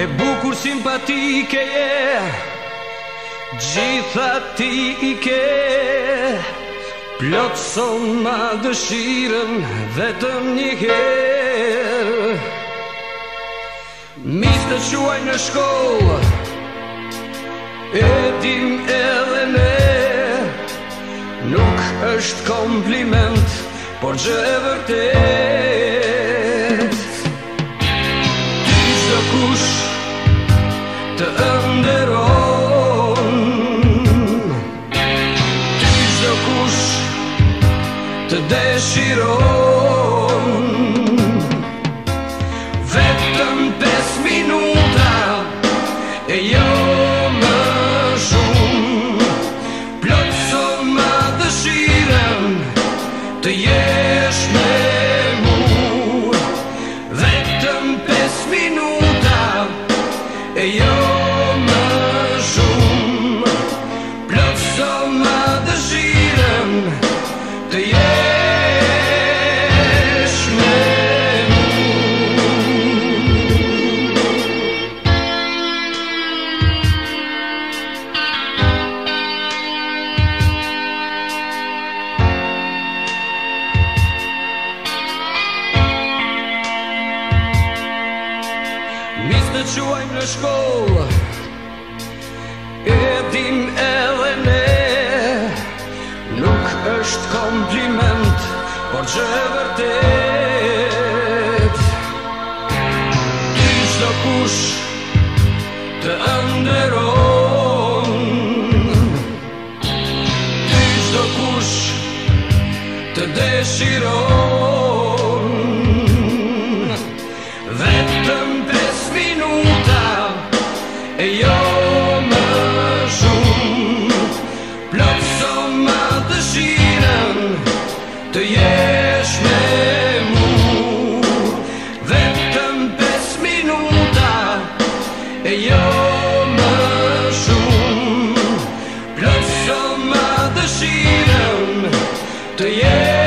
E bukur simpatike je Gjitha ti i ke Plotson ma dëshiren Vetëm një her Mis të quaj në shkollë edhim edhe ne Nuk është kompliment Por gjë e vërtet të quajmë në shkollë E dim edhe ne Nuk është kompliment Por që e vërtet Ty qdo kush Të ëndëron Ty qdo kush Të deshiron E jo më shumë Plotëso më të shiren Të jesh me mu Vetëm 5 minuta E jo më shumë Plotëso më të shiren Të jesh me mu